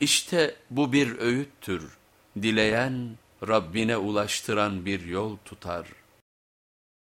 İşte bu bir öğüttür, dileyen Rabbine ulaştıran bir yol tutar.''